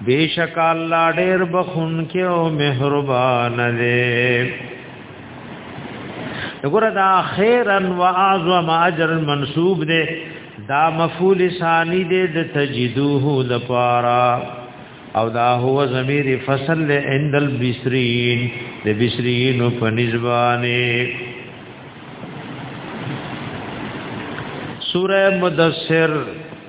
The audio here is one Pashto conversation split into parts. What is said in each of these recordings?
بیشک الله ډیر بخون کې او مهربان دی وګوره دا خیرا و اعظم اجر منسوب دی دا مفعول ثانی دی د تجدوه لپاره او دا هو ضمیر فصل له عند البصرین د بصرین په نسبانه سوره مدثر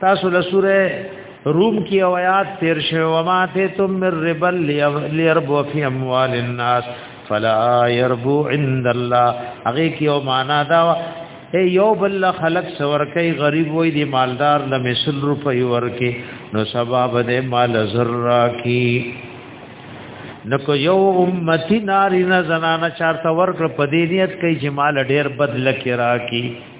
تاسو له سوره روم کی او آیات تیر شوی و ما ته تم من ربل لیربو فی اموال الناس فلا يربو عند الله هغه کی او معنا دا اے یو بل خلق سور کوي غریب وای دی مالدار له مثل روپي ورکي نو سبب دې مال زرا کی نکو یو امتی ناری نه زنانه چارته ورکړ په دې نیت کوي چې مال ډیر بدل کې راکی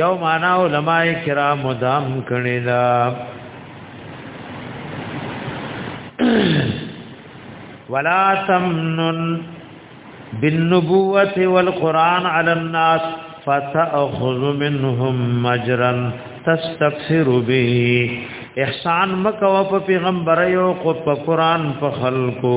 یو معنا علماء کرام مدام کړي دا ولا تمنن بالنبوة والقرآن على الناس فتأخذ منهم مجرا تستكثر به احسان مکو په پیغمبر یو کو په قران په خلکو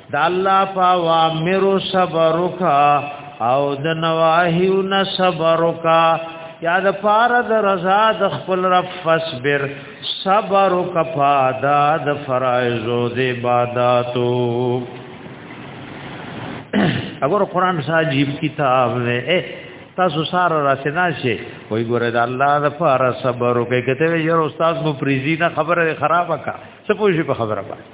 د الله په اوامر صبر وکا او د نواهیو نه صبر وکا یا د پاره د رضا د خپل رب فصبر صبر وکا پادا د فرایض او د عبادتو اگر قران ساجیب کتاب نه تاسو سره راسنا شي وای ګوره د الله د پاره صبر وکړئ کته یو استاد مو پریزی نه خبره خرابه کا څه پوښي په خبره باندې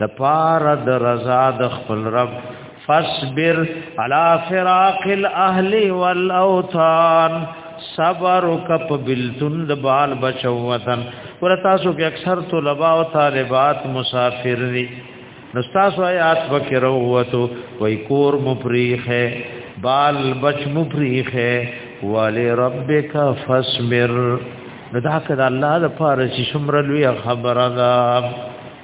د پاره د رضا د خپل رب فصبر على فراق الاهل والاوطان صبر وکپ بلتون د بال بچو وطن ور تاسو کې اکثر طلباء او طالبات مسافر دي نو تاسو آیات پکې وروته وای کور مفریخه بال بچ مفریخه ولی ربک فصبر نو دا کده الله د پاره چې شمرلوی خبره ده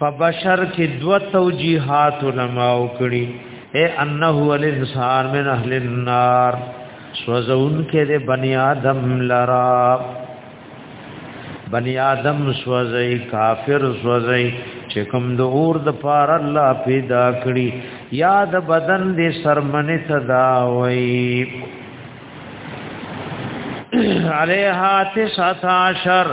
په بشر کې دو توجیهات علماء کړي اے انه الانسان من اهل النار سوزون کې د بنی آدم لرا بنی آدم سوزي کافر سوزي چې کوم د اور د پار الله پیدا کړي یاد بدن دې سرمنه صدا وای علیها تسعة عشر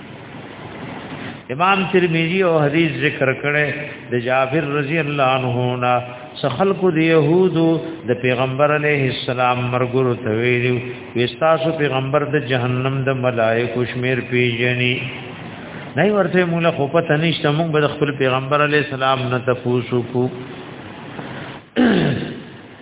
امام ترمذی او حدیث ذکر کړي د جابر رضی الله عنه نا سخلق د يهودو د پیغمبر علیه السلام مرګرو ته ویلو وستاسو پیغمبر د جهنم د ملائکه شمیر پیجنی نه ورته مولا خو پته نشته موږ به خپل پیغمبر علیه السلام نه تفوسو کو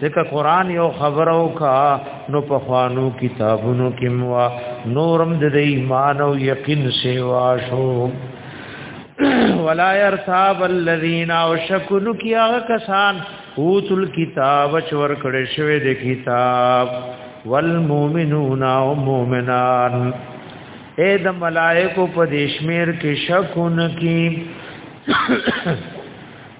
ځکه قران یو خبرو کا نو په خوانو کتابونو کې موا نورم د ایمان او یقین سیوا شو ولا يرتاب الذين وشكوا کیا کسان اوتل کتاب چور کړه شوی د کتاب والمؤمنون او مؤمنان اے د ملائکو په دیشمیر کې شکون کی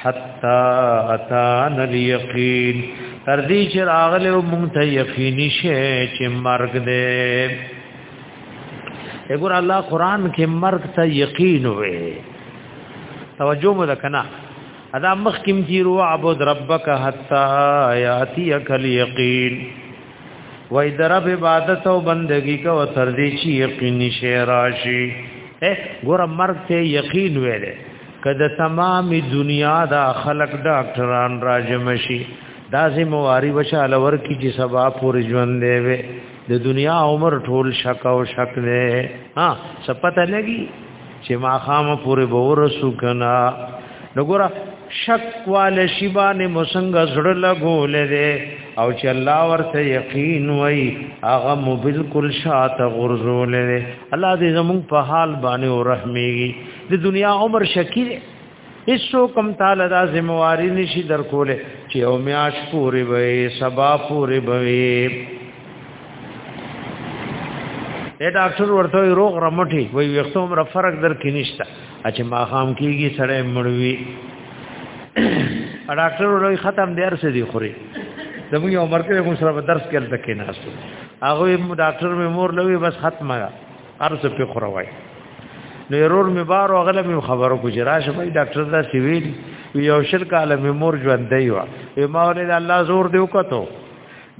حتا اتان اليقين تر دې چې راغله مونږ ته یقیني شي چې مرګ دې وګور الله قران کې مرګ ته یقین وې توجه مو وکنا ادا مخ کیم چې رو عبد ربک حتا یاتیک الیقین وای درب عبادت او بندگی کو تر دې چې یقیني شي راشي ګور مرګ ته یقین وې کده تمام دنیا دا خلق ډاکټران راجم شي دا زمواري وشاله ور کی چې سبا پورې ژوند دی وي د دنیا عمر ټول شک او شک دی ها سپته لګي چې ما خام پورې بور سو کنا نګورا شک وال شی باندې مسنګ زړه لګول دی او چې الله ورته یقین وای هغه مو بالکل شاته غرزول دی الله دې زمون په حال باندې ورحمېږي د دنیا عمر شکی دی هیڅو کم تعالی دا ذمہواری نشي درکوله چې او میاش پوری وي سبا پوری وي اے ډاکټر ورته روغ رمټي وي وختوم را فرق در کې نشتا چې ما خام کیږي سړی مړوي ډاکټر ورته ختم دیر سه دی خوري زموږ عمر کې موږ سره درس کېل تکې ناستو هغه ډاکټر مې مور لوي بس ختمه ارز په خره وای نو يرور می بار او غلم خبرو کو جراش به ډاکټر دا سی ویل یو شل کاله می مور ژوند دی وا ما ولې الله زور دی وکړو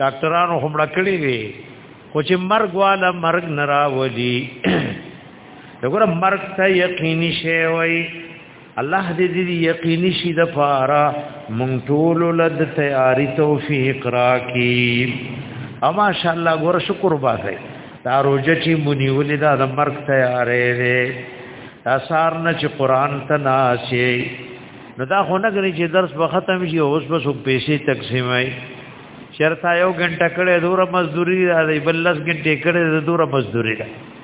ډاکټرانو هم ډکړي وی خو چې مرګ والا مرګ نراولي دغه مرګ ته یقیني شی وای الله دې دې یقیني شي د فارا مونږ ټول لد تیاری توفیق راکې او ماشاء الله ګور شکر وباسي دا روزه چې مونږ ولې دا د مرګ تیارې دې دا سار نه چې قران ته ناشي نو دا خو نه غري چې درس به ختم شي اوس بس پیسې تقسیمای چرتا یو غنټه کړه دوره مزدوري راځي بل لس غنټه کړه دوره مزدوري راځي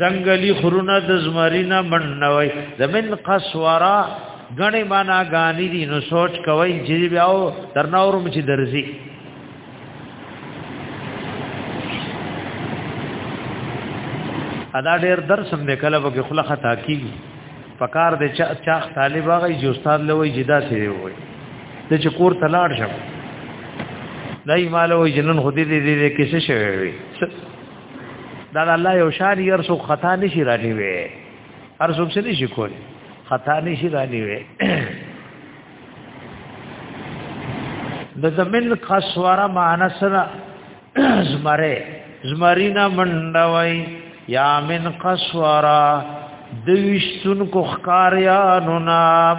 زنګلی خرونه د زمرینا منوي زمن قسورا غني معنا غاني دي نو سوچ کوي چې بیا او ترناورم چې درځي ادا ډیر درس هم د کله به خله خطا کی پکار د چا چاخ طالب هغه جو استاد لوي جدا سي وي د چې کور ته لاړ شم دای مال وې جنن خو دې دې دې کې څه شوی وي دا الله یو شان یې ارسو خطا نشي رانی وي ارسو څه نشي کول خطا نشي رانی وي د زمن قصوره مانسره زمره زمرینا منډوي یا من قصوره دویشتون کو خکاریانو نام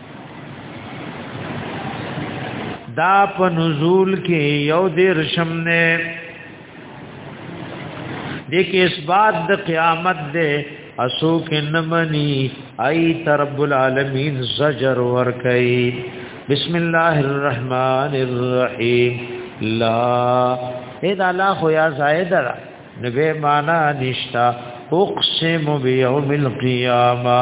دا په نزول کې یو دیر شم نه د کې اسباد د قیامت ده اسو کې نمنی ای ترب العالمین زجر ور کوي بسم الله الرحمن الرحیم لا اذا لا خو یا زائد را نبه معنا نشتا اقسم بیوم القیامه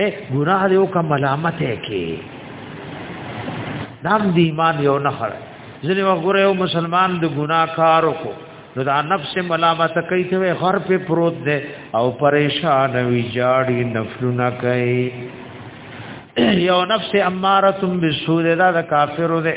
اے ګناه دی او کوم ملامت کې دام دی ایمان یو نه خړ ځنه وګوره یو مسلمان د ګناه کار وکړو نو دا نفس ملامت کوي ته غر په پروت دی او پریشان وی جاړي نفلونه کوي یو نفس اماره بالسوء دا د کافرو دی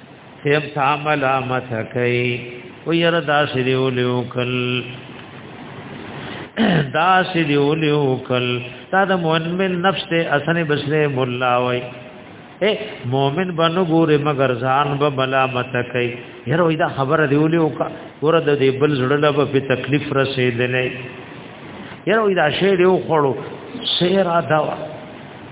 سیب تا ملامت کوي و ير دا سری ولیو کل دا سری ولیو کل دا د مؤمن نفس ته اسن بسره مولا وای اے مؤمن بنو ګوره مگر ځان به ملامت کوي ير وای دا خبره دی ولیو کا ګوره د دې بل زړه له په تکلیف رسیدلې ير وای دا شی دی خړو سیرا دا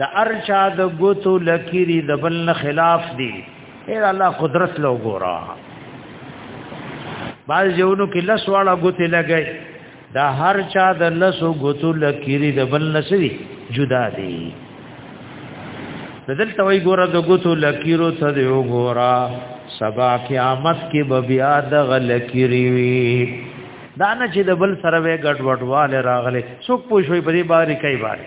د ارچا د ګوتو لکيري د بل نه خلاف دي اے الله قدرت لو ګورا باز یونو کې لس واړه ګوتې لګي دا هر چا د لسو ګوتو لکيري د بل نه سوي جدا دي دلته وی ګوره د ګوتو لکيرو ته دی وګورا سبا قیامت کې به بیا د غلکيري وي دا نه چې د بل سره وې ګډ وډواله راغله څوک پوښوي په دې باندې کوي باندې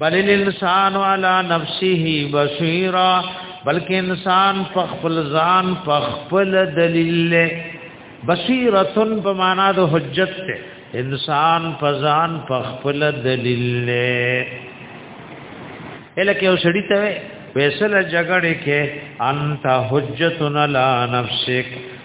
بل الانسان علی نفسه بصیرا بلکې انسان په خپل ځان په خپل دلیل بصیرتن په معنا د حجت ته انسان په ځان په خپل دلیل له الکه وسړی ته فیصله جګړه کې انت حجتن لا نفسک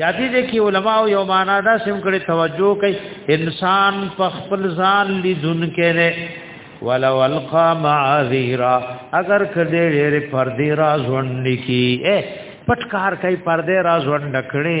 یا دې دې کې علما او یو معنا دا سم کړي توجه کوي انسان په خپل ځان لیدون کړي ولو القا معذرا اگر کدی ډېر پردې راز ونډي کی اے پټکار کوي پردې راز ونډ کړي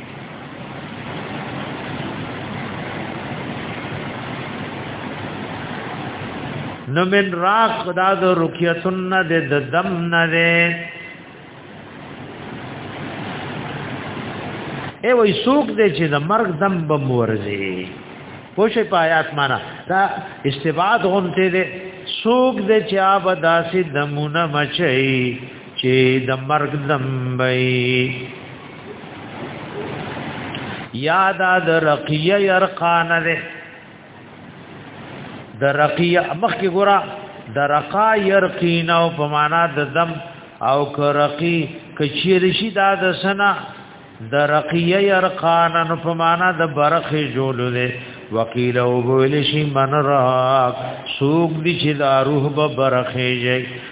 نو من راق خدا د رکیتن نه د دم نه ده ای وای سوق دې چې د مرګ دم به مورځي پوښې په آیات معنا دا استباد هم ته دې سوق دې چې آب داسې دمونه مچي چې د مرګ دم وي یاد د رقیه یرقان ده د رقیه مخ کې ګورا د رقا یرقین او په معنا د دم او کرقی کچیر شي دا د سنا د رقیه یرقان نو په معنا د برخه جوړ ده وکیل او ویل شي من راک سوق دي چې دا روح به برخه جي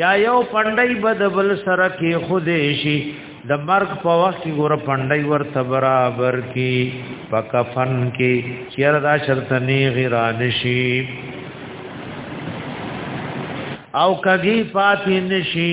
یا یو پندای بدبل سره کې خودیشي د مرګ په وخت کې ګور پندای ورته برابر کی په کفن کې چیر دا شرط نه غیران شي او کګی پاتې نشي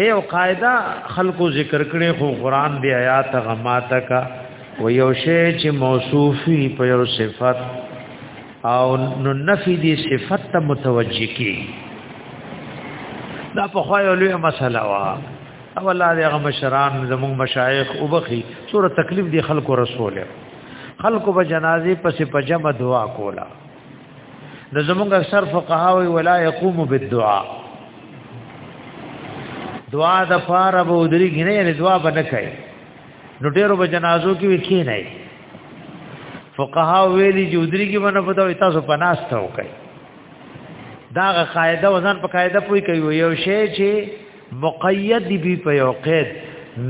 اے او قاعده خلقو ذکر کړي خو قران دی آیات غماته کا و یو شی چې موصوفی په یو صفت او نو نفی دی صفت ته متوجی کی دا په خو یو لوی مسله وا او الله دې هغه مشران زموږ مشایخ وبخي سوره تکلیف دی خلقو رسوله خلقو به جنازي پسې پجمه دعا کوله نو زمونږ اکثر فقها وی ولا يقوم بالدعاء دعا د فار به ودری غنه یعنی دعا به نه کوي نو ډیرو به جنازو کې وکی نه فقها ویلی چې ودری کې باندې پتاو تاسو پناست وکړي دا قاعده وزن په قاعده پوي کوي یو شی چې مقید دی په یو قید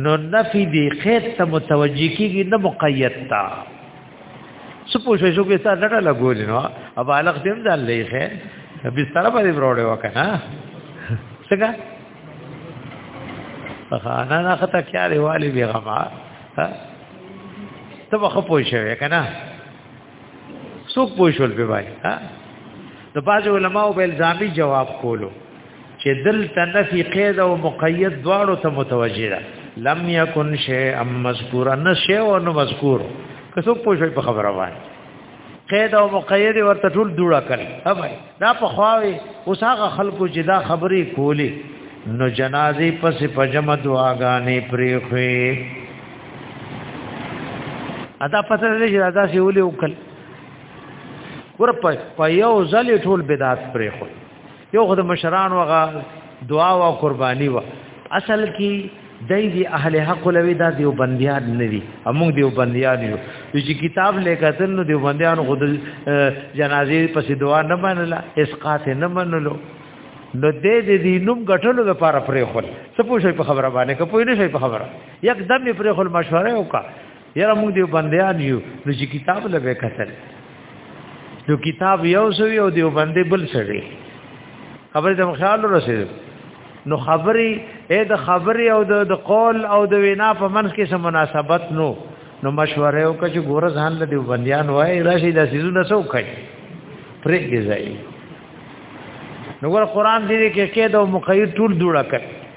نو نفی دی قید ته متوجی کیږي نه مقید تا څه پوښې شو کې تا ډډه لګول نو اب الګ دې هم ځان لېخه بستر باندې وروړې وکنه څنګه خانه نه خطا کیا دی والی بی غما ته به خپوي شوی کنه څوک پوښول به وای ها د باج علماء به الزامي جواب کولو چې دلته نفي قید او مقید دواړو ته متوجه ده لم یکن شیئا مذکورا نشیء او نو مذکور که څوک پوښي په خبره وایي قید او مقید ورته ټول دوړه کړي اوبای دا په خواوي اوس هغه خلکو چې دا خبرې کولې نو جنازي پس پجم دعاګانې پرې خوې ادا پته لري چې دا سی ولې وکړ ور په یو ځلې ټول بدعت پرې خوې یو خدای مشران وغه دعا او قرباني و اصل کې دای دی اهل حق لوي دا دیو بنديان نه دي موږ دیو بنديان یو چې کتاب لیکتل نو دیو بنديان خود جنازې پسې دعا نه منله اسقاط نه منلو نو دې دې دې نوم غټلو د پاره پرې خل څه پوښي په خبره باندې که پوه نه شي په خبره یک دم یې پرې خل مشوره وکا یاره موږ دیو بندیان یو نو چې کتاب لبه کتل نو کتاب یو سوی او دیو بندې بل سوی خبرې د خیال رسید نو خبرې اې د خبرې او د قول او د وینا په منځ کې سم مناسبت نو نو مشوره او کچ ګور ځان له دیو بندیان وای راشي د سيزونه سو کوي پرې دی ځای نو ګور قران دې کې کې د مقید ټول جوړه کړ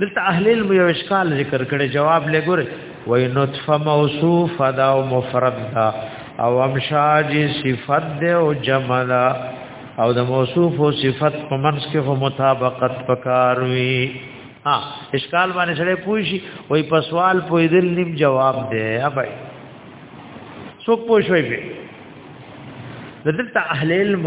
دلته اهل علم یو اشکال ذکر کړي جواب لګوري وای نطفه موصوف دا او مفرد دا او امشاج صفت ده او جمع ده او د موصوف او صفت په منځ کې هم مطابقت پکار وي ها اشکال باندې سره پوښي وای په سوال پوي دل نیم جواب ده ابای څوک پوښوي به دلته اهل علم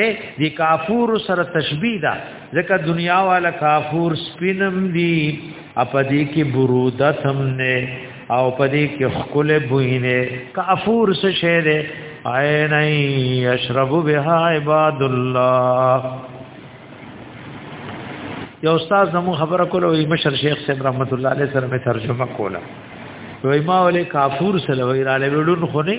اے دی کافور سره تشبیه ده ځکه دنیا والا کافور سپینم دی اپدی کې برودت هم نه او پدی کې خکل بوینه کافور څه شه ده عین یشرب بها عباد الله یو استاد زمو خبره کوله وی مشر شیخ صاحب رحمت الله علیه سره ترجمه کوله وی ما ولې کافور سره وی را لولون خو نه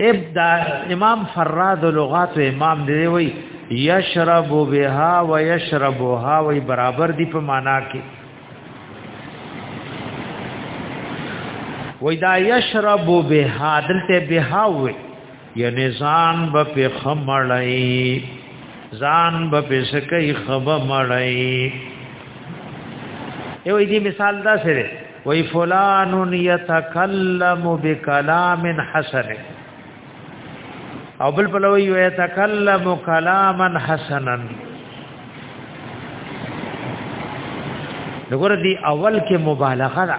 ابدا امام فراد لغات امام دی وی یشرب بها و یشربها وی برابر دی په معنا کې وی دا یشرب بها دلته بها وی یعنی ځان به په خمړی ځان به په سکه خبه مړی یو دې مثال دا سره وی فلان یتکلم بکلام حسن او بل په لوی یتکلم کلاما حسنا دغه دی اول کې مبالغه ده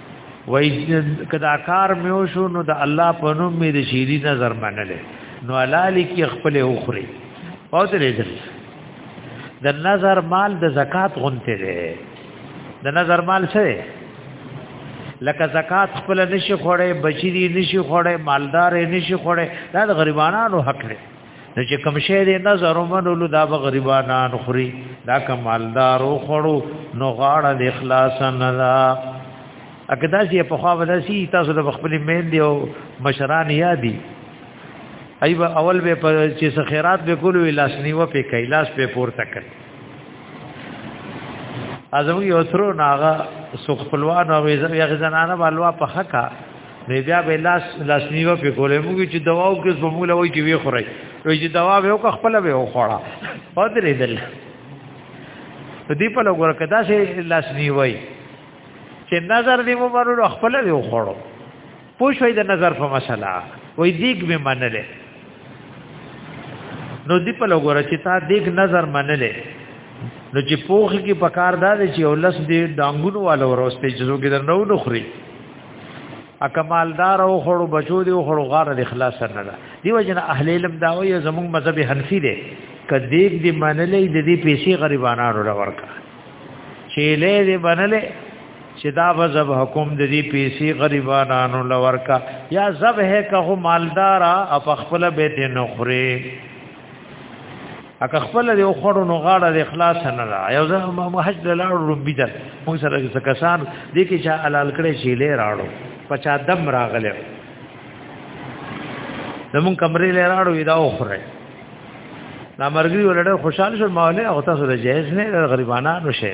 وای کدا کار مې وشو نو د الله په نوم مې د شیری نظر منلې نو علالی کې خپل اوخري او درې درې د نظر مال د زکات غونته دی د نظر مال څه دی لکه زکات خپل نشي خوړې بچی دی نشي خوړې مالدار نشي خوړې دا د غریبانو حق دی نو چې کوم شی دې نظر ومنلو دا به غریبانان خوري دا کمالدار او خړو نو غاړه د اخلاص نه دا اکدا چې په خوا وداسي تاسو د خپل مین دی او مشران یادي ایو اول به چې خیرات به کولو لاس نیو په کیلاس په پورته کړ ازم یو ترو ناغه سو خپلوان او یغ زنانه والوا په حقا نه بیا به لاس لاس نیو په کولې موږ چې دوا او کې زموږ لوي کې وی خوري وی چې دوا به او خپل به او خوړه او درې دل په دې په لګور کدا چې لاس نیوي چې نظر دې مو مرو خپل به او خوړو پوښوي د نظر په مسله وای دیګ به منلې نو دې په لګور چې تا دیګ نظر منلې نو چې پوخ کې پکار دا چې ولس دې ډانګونو والو ورسته چې زوګې درنو نخري ا کمالدار او خړو بچو دی او خړو غار د اخلاص نه ده دیو جن اهل علم دا وی زموږ مذهب حنفی دی کدیګ دی منلې د دې پیسې غریبانو را ورکا چې له دې منلې چې دا وزب حکم د دې پیسې غریبانو لور کا یا زب ہے که مالدارا اپ خپل بیت نخره اګه خپل دی خوړو نو غاړه د اخلاص نه را یو ځه ما حج د لاړو ربی در موږ سره څه کسان د کی چا حلال کړي شی لې راړو پچا دم راغله زمون کمرې لې راړو دا اوخره نا مرګي ولړ خوشاله شو ماوله او تاسو د جهیز نه غریبانه نو شي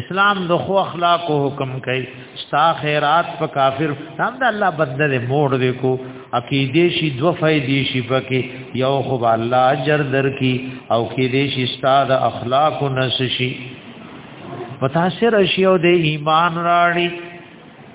اسلام د خو اخلاق حکم کوي ستا خیرات په کافر هم د الله بدل موړ دی کو عقیده شي دو فائدې شي پکې یو خو الله اجر درکې او کې دې شي ستا د اخلاق نس شي متاثر شي او د ایمان راړي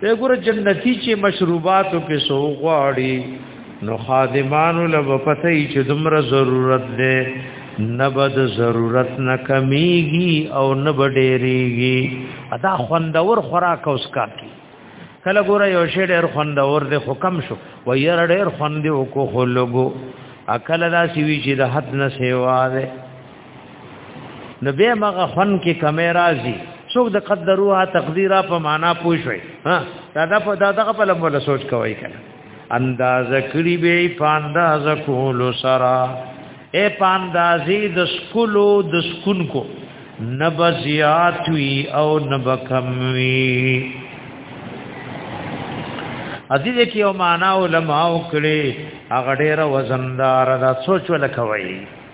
ته ګور جنتی چې مشروباتو کې سو غواړي نو خادمانو لب پته یې چې دمر ضرورت ده نبد ضرورت نه کمیږي او نه بډېریږي ادا خوندور خوراک اوس کا کی کله ګوره یو شی ډېر خوندور دی خو کم شو و یې ډېر خوند او کو خلګو اکل دا سی وی چې د حد نه سیوا ده نو به مغه خون کې کمې راځي څوک د قدروها تقدیرا په معنا پوښوي ها دا د په دغه په لمبه سوچ کوي کنه انداز کړي به په انداز کول سرا اے په اندازې د سکولو د سکون کو نبزیات وی او نبکم وی ادي دې کې یو معنا علماء کړي هغه ډېر وزندار دا سوچ ولکوي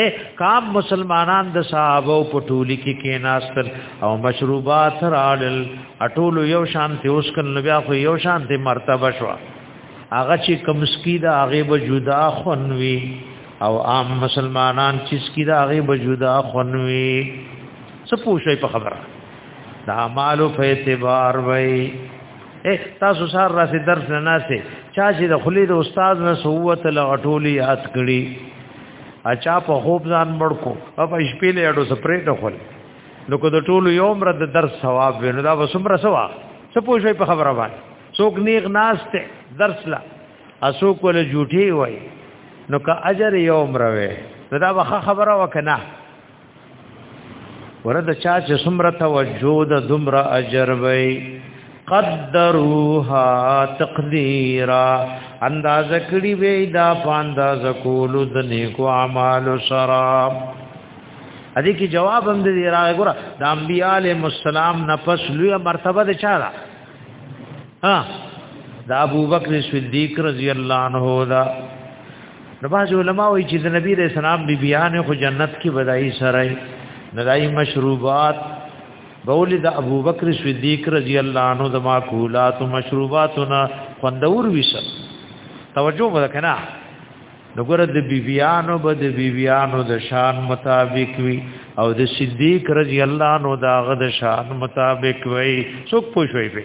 اے کام مسلمانان د صحابه په ټولی کې کېناستل او مشروبات راړل اټول یو شان ته اوس کله بیا خو یو شان ته مرتبه شو هغه چې کمسکی دا هغه به جدا خنوي او عام مسلمانان چې سکی دا هغه به جدا خنوي څه پوښي په خبره دا مالو په اعتبار وای اے تاسو سره راسي درس نه ناسي چا چې د خلی د استاد نه سووت له اټولی یاد کړی اچا په خوب ځان مړ کو په شپې له اډو سپرې ټخول نو کو د ټولو یو عمر د درس ثواب وینو دا وسمره سوا څه پوښي په خبره باندې څوک نیغ ناشته درس لا اسو کول جوټي وای نو که اجر یو عمر وې دا وخه خبره وکنه ورته چا چې څومره توجه د دومره اجر وي قدروها تقدیرا انداز کړي وي دا پانداز کول د نیکو اعمال سره ادي کی جواب هم دې راغی ګور د انبياله مسالم نه پس لوی مرتبه ده چا ده ها دا ابو بکر صدیق رضی الله عنه دا نو باز علماء وی چې د نبی رسول الله بی بیان خو جنت کې بدایي سره ندای مشروبات بول د ابو بکر صدیق رضی الله عنه د ماکولات او مشروباتنا خوندور ویشه توجه وکړه نو ګره د بیبیانو به د بیبیانو د شان مطابق وی او د صدیق رضی الله عنه داغه د شان مطابق وی څوک پوښوي به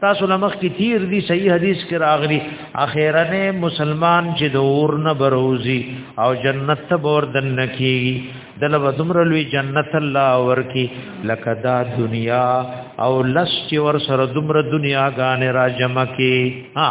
تاسو لمخ کی تیر دی صحیح حدیث کې راغلی اخیرنه مسلمان چې دور نه بروزی او جنت ته بور دن نکیږي دل وزمر لوی جنت الله ورکی لکه دا دنیا او لس چې ور سره دمر دنیا غانه را جمع کی ها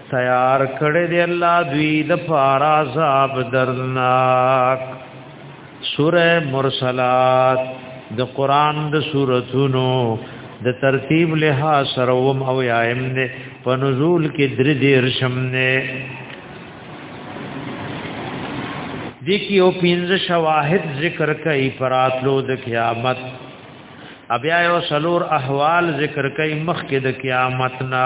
تیار کړی دی الله دوی د فارا عذاب درناک سوره مرسلات د قران د سوراتونو د ترتیب له سروم او یایم نه په نزول کې درې دیر شم نه د کی او پینځه شواهد ذکر کوي پراتلو د قیامت بیا یو سلور احوال ذکر کوي مخکې د قیامت نه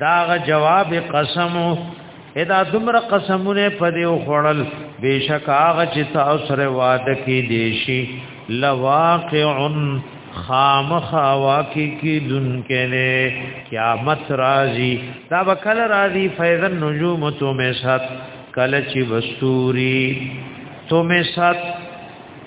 داغه جواب قسم ادا دمر قسمونه پدې وخړل بشک هغه چې تاسو سره وعده کې دیشي لواقعن خامخ واقع کی دن کله قیامت راضی دا وکل راضی فیض النجوم تو می سات کله چی وستوری تو می سات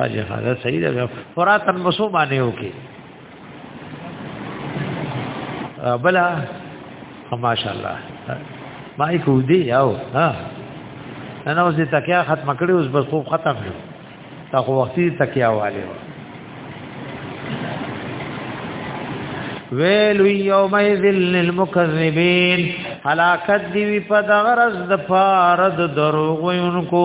اجه هغه صحیح ده فرات المسو باندې وکي بلا ماشاء الله ما یې کو دی او ها نن اوس دې تکیا ختم کړې اوس بس خوب ختم شو تا خو وختي تکیا والے ویل یوم ذل للمکذبین هلاکت دی په دغرز د فارد دروغ وینکو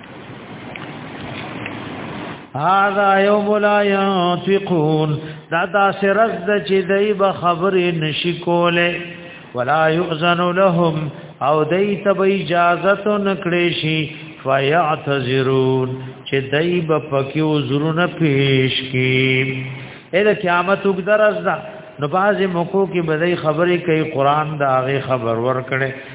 هذا يوم لا ينطقون دا دا سرز د چې دای به خبرې نشي کوله ولا يؤذن لهم او دای ته به اجازه نکړې شي فيعتذرون چې دای به پکې عذرونه پیش کړي اله قیامت وګدرز دا نو باز موکو کې بدای خبرې کوي قران دا هغه خبر ور کړي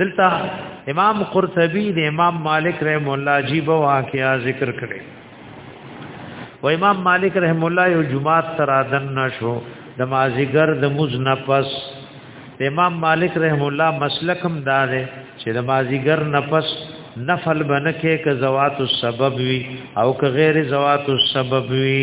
دلته امام قرطبي د امام مالک رحم الله عجیب واقعا ذکر کړي و امام مالک رحم الله یو جمعه ترادن نشو د مازیګر د مزن پس امام مالک رحم الله مسلکم دار چې د مازیګر نفس نفل بنکه ک زوات السبب وی او ک غیر زوات السبب وی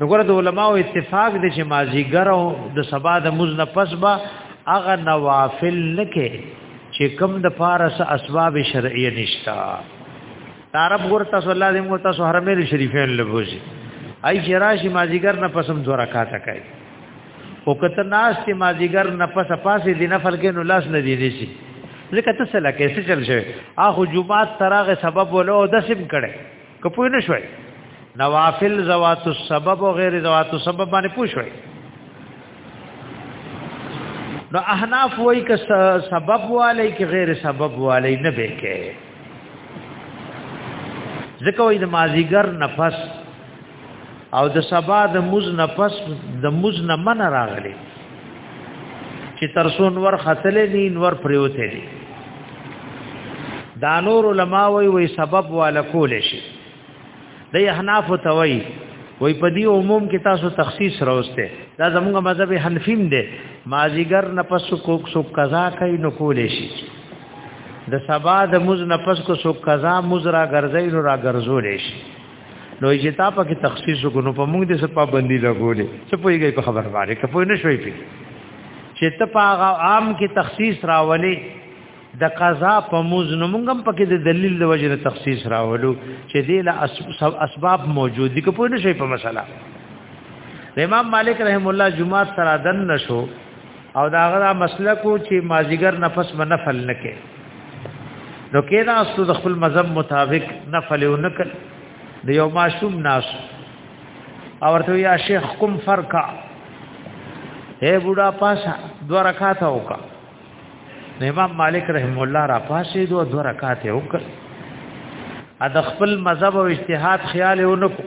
نو ګره د علماو اتفاق دي چې مازیګر او د سبا د مز نه پس با اغه نوافل لکه چې کم د فارس اسباب شرعیه نشتا عرب ګور تاسو الله دې مو تاسو حرمین شریفین لبوزي ای چې راشي مازیګر نه پسم دوه رکعات کوي او کته ناس چې مازیګر نه پس پاسې دې نه فرق نو لاس نه دی نشي ځکه تاسو لکه څه چل شي اخو جمعه تراغه سبب ولو دسم کړي کپوی نشوي نوافل زوات السبب او غیر زوات السبب باندې پوښوي نو احناف وای ک سبب والی ک غیر سبب والی نه به کې ځکه وای د مازیګر نفس او د سبا د مز نفس د مز نه من راغلی چې ترسون ور خسلې دي نور پریوته دي دا نور علما وی وی سبب والا کول شي د احناف توي وی په دې عموم کې تاسو تخصیص راوسته دا زموږ مذهب حنفیم دی مازیګر نه پس کو سو قضا کوي نو کول شي د سبا د مز نه پس کو سو قضا مز را ګرځي نو را ګرځول شي نو چې تا په کې تخصیص وکړو په موږ د سپا بندي لګولې څه پويږي په خبر باندې کپوي نه شوي پی چې ته په هغه عام کې تخصیص راولې د قضا په موز نو موږ هم پکې د دلیل د وجه تخصیص راولو چې دې له اسباب موجود دي کپوي نه شوي په مسله امام مالک رحم الله جمعه سره دن نشو او دا غدا مسلکو چې مازیګر نفس به نفل نکې نو کېدا استو د خپل مذهب مطابق نفل ونکل د یو معصوم ناس او ورته یا شیخ کوم فرقا اے بوډا پاسا دو رکعات وکا امام مالک رحم الله را پاسې دو دو رکعات وکړ ا د خپل مذهب او اجتهاد خیال ونکو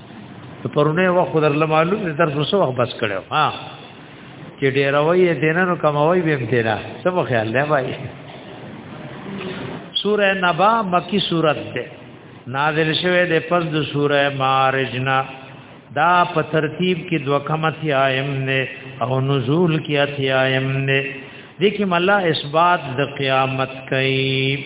ته پرونه وخت در معلوم دي درس وسو وخت بس کړو ها چې ډیر وای دینانو کموي به امتیرا سم خیال دی بھائی سوره نبا مکی سورت ده نازل شوه د پس د سوره مارجنا دا په ترتیب کې دوکمتی آیم نه او نزول کې اتی آیم نه دې کې مله اثبات د قیامت کوي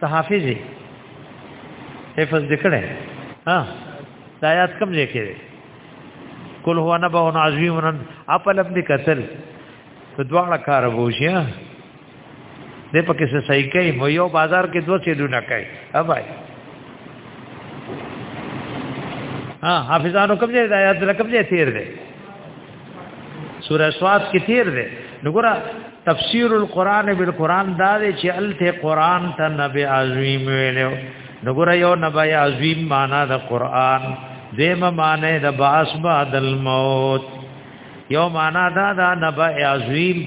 ته حافظ یې حفظ دکړې ها دا آیات کم ځای کې کول هو نه به عظیم نن خپل دې قتل په دواړه کار ووشیا دې پکې څه صحیح کوي مو یو بازار کې دوه څه دونه کوي ها بھائی ها حافظانو کم ځای دا آیات کم ځای تیر دی سوره سواد کې تیر دی نګورا تفسیر القرآن بالقرآن دا دی چې الته قرآن ته نبی عظیم ویلو نګورا یو نبی عظیم معنا د قرآن دیمه معنی د باس بعد الموت یو معنا دا دا نبی عظیم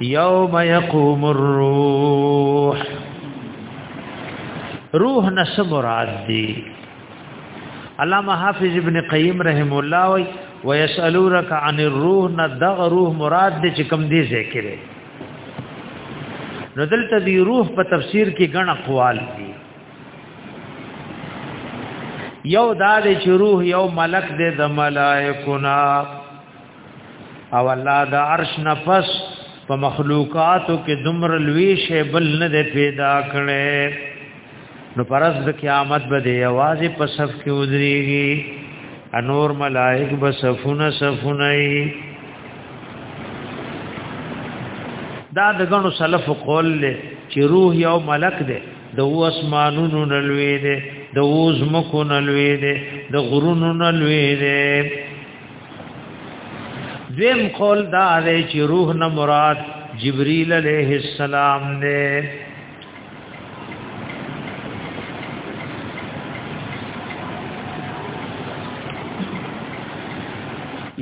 یوم یقوم الروح روح نس مراد دی علامہ حافظ ابن قیم رحم الله وی ويسالونک عن الروح نه دغ روح مراد دی چې کوم دی ذکر نو دلته دی روح په تفسیر کې ګڼ اقوال دي یو دا دی چې روح یو ملک دی د ملائکونا او الله د عرش نفس په مخلوقاتو کې دمر لوی شی بل نه دی پیدا کړي نو پرز د قیامت به دی आवाज په صف کې ودرېږي انور ملائک به صفونه صفونه دا د غنو سلف قول له چې روح یو ملک دی د اسمانونو نلوي دی د وزمکو نلوي دی د غرونو نلوي دی دیم قول دا دی چې روح نه مراد جبرئیل علیہ السلام نه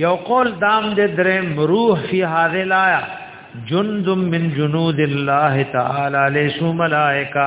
یو قول دام دے درم روح فی هذه الایا جند من جنود الله تعالی لیسو ملائکہ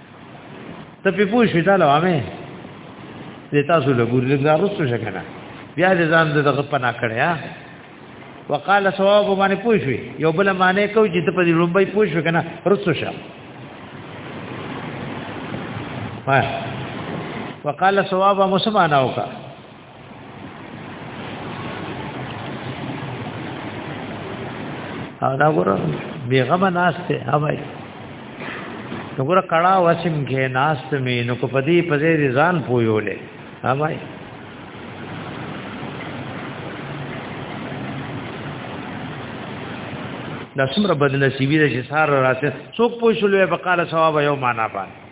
ته په پوه شې دا لوامه د تاسو له ګور لږه رسو شکنه بیا د ځان د دغه پنا کړی ها وقال ثواب باندې پوه شو یو بل معنی کو چې ته په دې لومبای پوه شو کنه رسو شه وقال ثواب مسمانه وکړه او دا ګور بیغه بناسته هواي نو ګور کړه وسیم کې ناست می نو کو پدی پدې ځان پویولې هواي دا څومره بدنصیبی ده چې سار راته څوک پوښلوې په قاله ثواب یو معنا باندې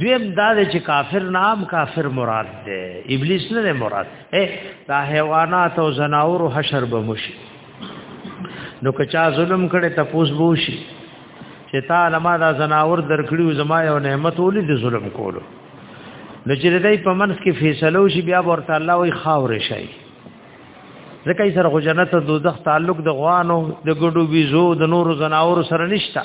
دویم دا دی چې کافر نام کافر مراد دی ابلیس نه مراد اے دا حیوانات او زناور او حشر به مشي نو کچا ظلم کړي تپوس بوشي چې تا لما دا زناور درکړیو زما یو نعمت ولې د ظلم کولو نو چې دای په منځ کې فیصله وشي بیا ورته الله وي خاور شي ځکه یې سره جنت او دوزخ تعلق د غوانو د ګډو بيزو د نورو زناور سره نشته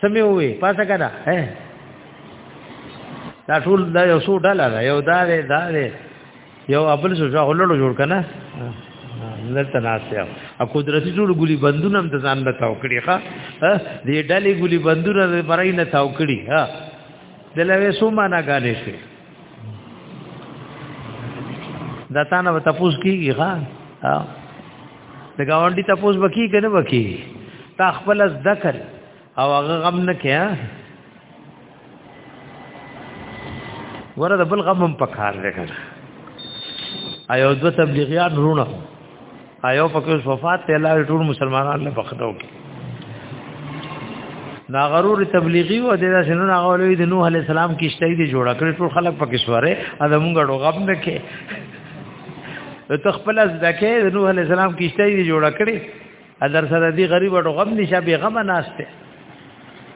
سمې وې پاسه کړه هه دا ټول دا یو څو ډاله دا یو دا دی دا دی یو خپل څه غلړو جوړ کنه دلته ناشته او قدرتي جوړ ګلي بندونه هم د ځان نه تاو کړی ښا دې ډلې ګلي بندونه پرای نه تاو کړی ها دلته سو معنا غالې شي دا تا نه تپوس کیږي ها د گاونډي تپوس وکي کنه وکي تا خپل ذکر او هغه غم نه کیا ور د بل غم په کار لګل ایو د تبلیغیان رونه ایو پکې وفات ته الله ټول مسلمانان له بخدو کې نا غرور تبلیغي و د شنو نا غولوي د نوح عليه السلام کیشته دي جوړ کړ ټول خلک پکې سواره ا د مونږ ډو غب نه کې ته خپل از دکې د نوح عليه السلام کیشته دي جوړ کړې ا در سره دي غریب ډو غب نشه به غم ناشته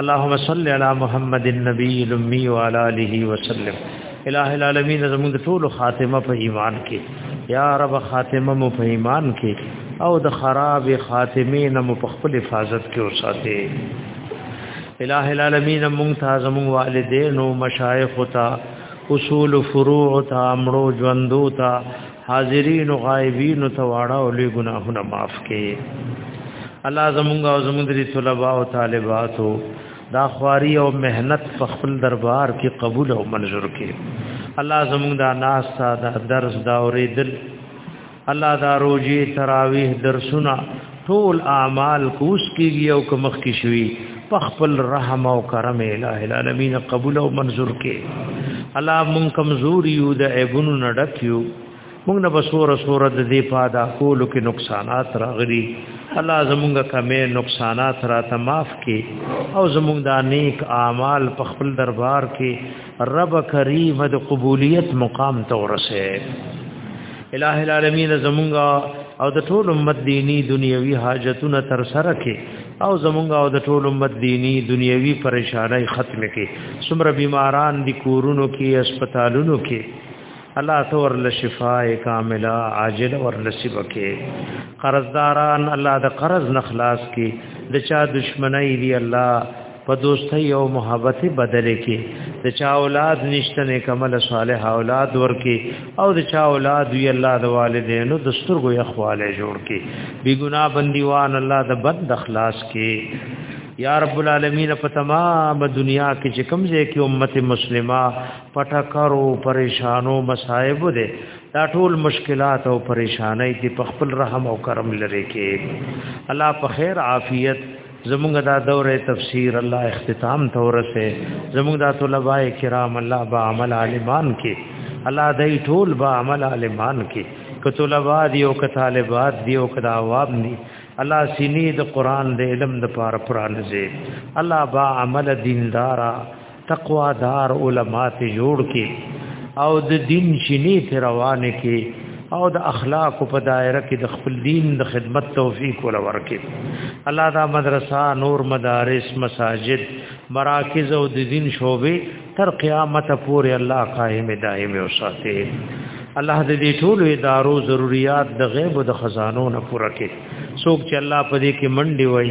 اللهم صل علی محمد النبی الامی وعلى اله وسلم الہ العالمین زموږ ټول خاتمه په ایمان کې یا رب خاتمه مو په ایمان کې او د خراب خاتمه نه مو په خپل حفاظت کې وساته الہ العالمین مونږ ته زموږ والدین او مشایخ ته اصول فروع ته امرو ژوندو ته حاضرین او غایبین ته واړه او لوی ګناهونه معاف کړي الله زمونږ او زمونږ دي طلباء او طالباتو دا خواري او مهنت په خپل دربار کې قبول او منظور کړي الله زمونږ دا ناس دا درس دا اورېدل الله دا روزي تراویح درسونه ټول اعمال کوس کیږي او کومخ کی شوی په خپل رحم او کرم الہ العالمین قبول او منظور کې الله مون کمزوري یو د ایبونو نډک یو مونږ نه بسور سور د دې پادا کولو کې نقصانات راغلي الله زمونږه کمې نقصانات را ته معاف کې او زمونږ دا نیک اعمال په خپل دربار کې رب کریم د قبولیت مقام ته ورسه الہ العالمین زمونږه او د ټول امت دینی دنیوي حاجتونه تر سره کې او زمونږه او د ټول امت دینی دنیوي پریشانای ختم کې څومره بیماران دي کورونو کې هسپتالونو کې الله تور له شفای کامله عاجل ور نصیب کې قرضداران الله د قرض نخلاص کې د چا دشمنای دی الله په دوستۍ او محبت بدل کې د چا اولاد نشته نه کمل صالح اولاد ورکی او د چا اولاد وی الله د والدینو د سترګو یخواله جوړ کی بی ګنا بندیوان الله د بد اخلاص کی یا رب العالمین په تمام دنیا کې چې کوم ځای کې امت مسلمه پټه کرو پریشانو مصائب ده دا ټول مشکلات او پریشانای دي په خپل رحم او کرم لري کې الله په خیر عافیت زمونږ دا دوره تفسیر الله اختتام ته ورسه زمونږ دا طلباء کرام الله با عمل عالمان کې الله دای ټول با عمل عالمان کې کطلباء دی او کطالبات دی او کدا عوام دی الله سینې د قران د علم د پار پرانځي الله با عمل دیندارا تقوا دار علما ته جوړ کې او د دین شینی ته روان کې او د اخلاق په دایره کې د خپل دین د خدمت توفیق ول ورکې الله دا مدرسه نور مدارس مساجد مراکز او د دین شوبې تر قیامت پورې الله قائم دائم او ساتي الله د دې ټولو ادارو ضرورت د غیب او د خزانو نه پوره کړي څوک چې الله په دې کې منډي وای